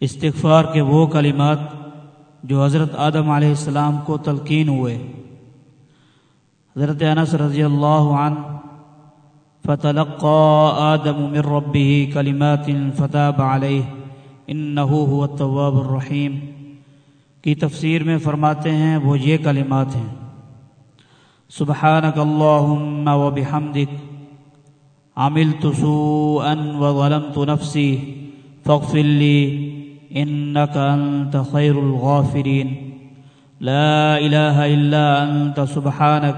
استغفار کے وہ کلمات جو حضرت آدم علیہ السلام کو تلقین ہوئے۔ حضرت انس رضی اللہ عنہ فتلقى آدم من ربه كلمات فتاب عليه انه هو التواب الرحیم۔ کی تفسیر میں فرماتے ہیں، وہ یہ کلمات ہیں۔ سبحانك اللهم وبحمدك عملت سوءا وظلمت نفسي فاغفر لي إنك أنت خير الغافرين لا إله إلا أنت سبحانك.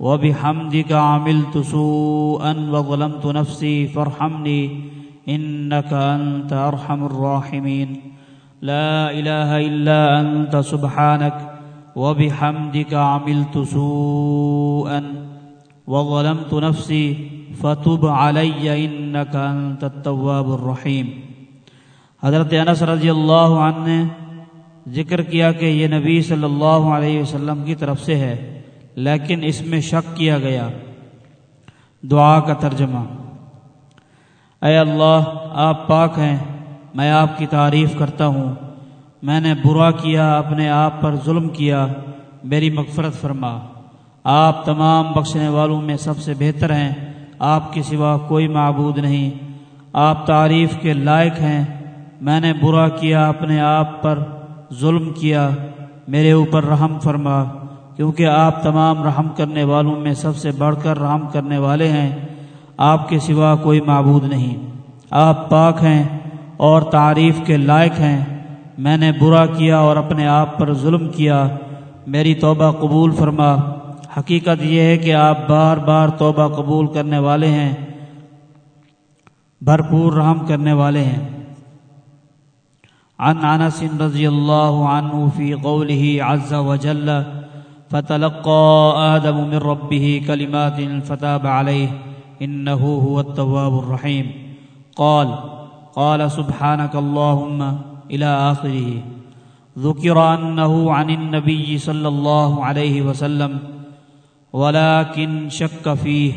وبحمدك عملت سوءا وظلمت نفسي فارحمني. إنك أنت أرحم الراحمين. لا إله إلا أنت سبحانك. وبحمدك عملت سوءا وظلمت نفسي. فتب علي إنك أنت التواب الرحيم. حضرت انس رضی اللہ عنہ نے ذکر کیا کہ یہ نبی صلی اللہ علیہ وسلم کی طرف سے ہے، لیکن اس میں شک کیا گیا۔ دعا کا ترجمہ۔ اے اللہ، آپ پاک ہیں، میں آپ کی تعریف کرتا ہوں۔ میں نے برا کیا، اپنے آپ پر ظلم کیا۔ میری مغفرت فرما۔ آپ تمام بخشنے والوں میں سب سے بہتر ہیں۔ آپ کے سوا کوئی معبود نہیں۔ آپ تعریف کے لائق ہیں۔ میں نے برا کیا، اپنے آپ پر ظلم کیا، میرے اوپر رحم فرما، کیونکہ آپ تمام رحم کرنے والوں میں سب سے بڑھ کر رحم کرنے والے ہیں، آپ کے سوا کوئی معبود نہیں۔ آپ پاک ہیں اور تعریف کے لائق ہیں۔ میں نے برا کیا اور اپنے آپ پر ظلم کیا۔ میری توبہ قبول فرما۔ حقیقت یہ ہے کہ آپ بار بار توبہ قبول کرنے والے ہیں، بھرپور رحم کرنے والے ہیں۔ عن أنس رضی اللہ عنہ فی قوله عز وجل فتلقى آدم من ربه كلمات فتاب عليه إنه هو التواب الرحيم. قال قال سبحانك اللهم إلى آخره ذكر أنه عن النبي صلى الله عليه وسلم ولكن شك فيه